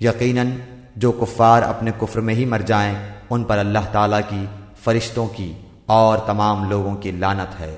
یقیناً جو کفار اپنے کفر میں ہی مر جائیں، ان پر اللہ تعالیٰ کی فرشتوں کی اور تمام لوگوں کی لانت ہے۔